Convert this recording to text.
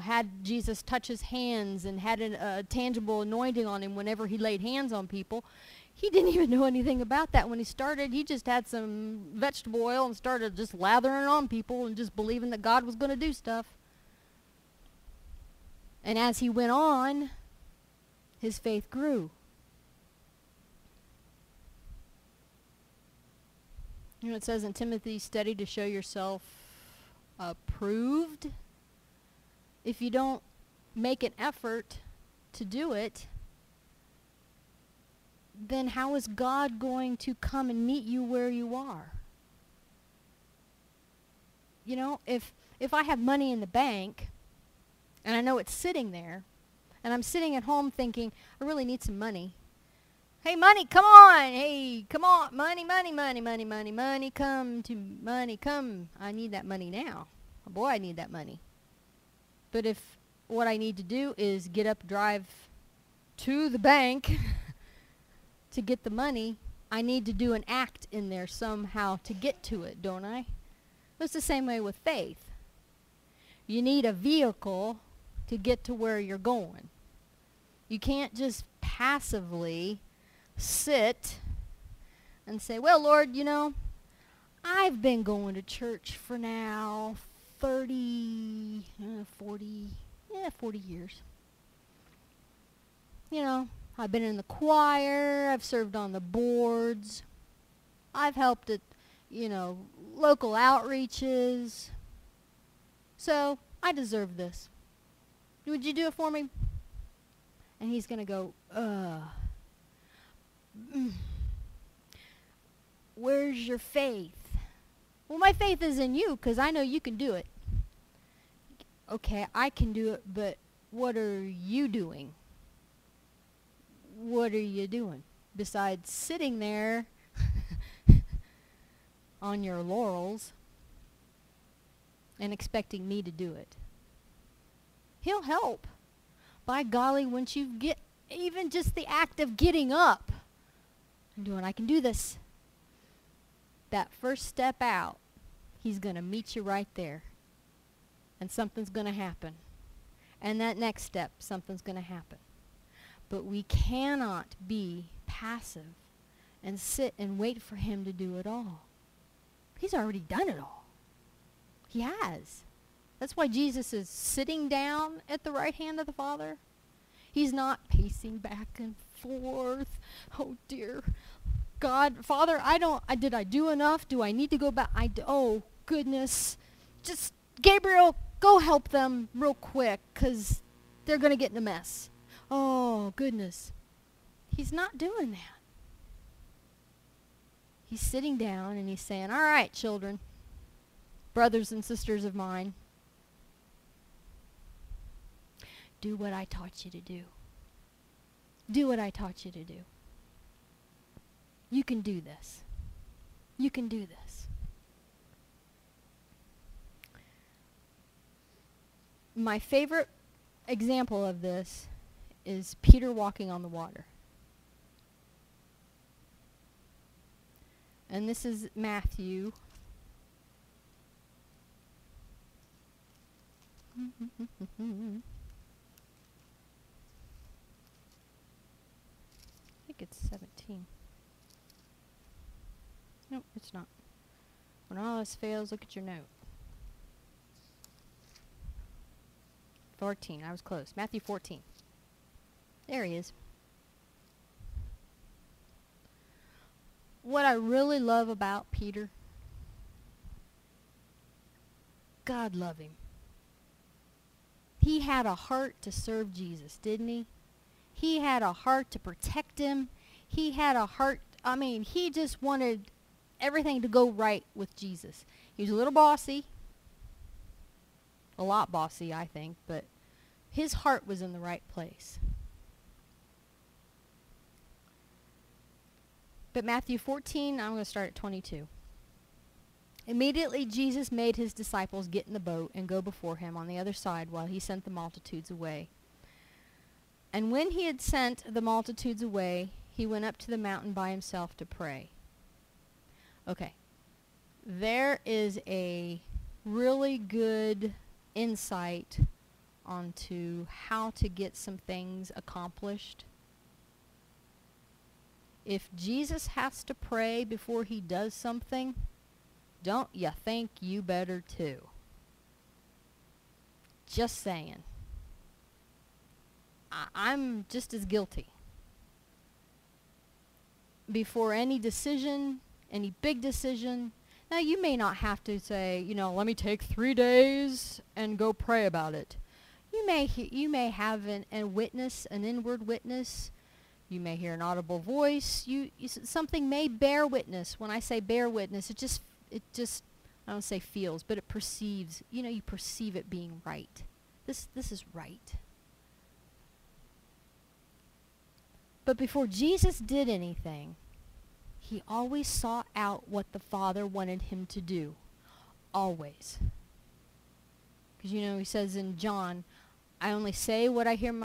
had Jesus touch his hands and had a, a tangible anointing on him whenever he laid hands on people. He didn't even know anything about that when he started. He just had some vegetable oil and started just lathering on people and just believing that God was going to do stuff. And as he went on, his faith grew. You know, it says in Timothy, study to show yourself approved. If you don't make an effort to do it, then how is God going to come and meet you where you are? You know, if if I have money in the bank and I know it's sitting there and I'm sitting at home thinking, I really need some money. Hey, money, come on. Hey, come on. Money, money, money, money, money, money, come to money, come. I need that money now. Oh, boy, I need that money. But if what I need to do is get up, drive to the bank to get the money, I need to do an act in there somehow to get to it, don't I? It's the same way with faith. You need a vehicle to get to where you're going. You can't just passively sit and say, well, Lord, you know, I've been going to church for now 30, uh, 40, yeah, 40 years. You know, I've been in the choir, I've served on the boards, I've helped at, you know, local outreaches. So, I deserve this. Would you do it for me? And he's going to go, uh, where's your faith? Well, my faith is in you because I know you can do it. Okay, I can do it, but what are you doing? What are you doing? Besides sitting there on your laurels and expecting me to do it. He'll help. By golly, once you get even just the act of getting up and doing, I can do this. That first step out, he's going to meet you right there. And something's going to happen. And that next step, something's going to happen. But we cannot be passive and sit and wait for him to do it all. He's already done it all. He has. That's why Jesus is sitting down at the right hand of the Father. He's not pacing back and forth. Oh dear God, Father, I don't I did I do enough? Do I need to go back? I oh goodness. Just Gabriel, go help them real quick cuz they're going to get in a mess. Oh, goodness. He's not doing that. He's sitting down and he's saying, "All right, children, brothers and sisters of mine, do what I taught you to do. Do what I taught you to do. You can do this. You can do this. My favorite example of this is Peter walking on the water. And this is Matthew. I think it's 17. Nope, it's not. When all else fails, look at your note. 14. I was close. Matthew 14. There he is. What I really love about Peter, God love him. He had a heart to serve Jesus, didn't he? He had a heart to protect him. He had a heart, I mean, he just wanted everything to go right with Jesus. He was a little bossy. A lot bossy, I think, but his heart was in the right place. But Matthew 14, I'm going to start at 22. Immediately Jesus made his disciples get in the boat and go before him on the other side while he sent the multitudes away. And when he had sent the multitudes away, he went up to the mountain by himself to pray. Okay. There is a really good insight onto how to get some things accomplished. If Jesus has to pray before he does something, don't you think you better too? Just saying. I- I'm just as guilty. Before any decision, any big decision, now you may not have to say, you know, let me take three days and go pray about it. You may you may have an, a witness, an inward witness. You may hear an audible voice. You, you something may bear witness. When I say bear witness, it just it just I don't say feels, but it perceives. You know, you perceive it being right. This this is right. But before Jesus did anything, he always sought out what the Father wanted him to do. Always. Because, you know, he says in John, I only say what I hear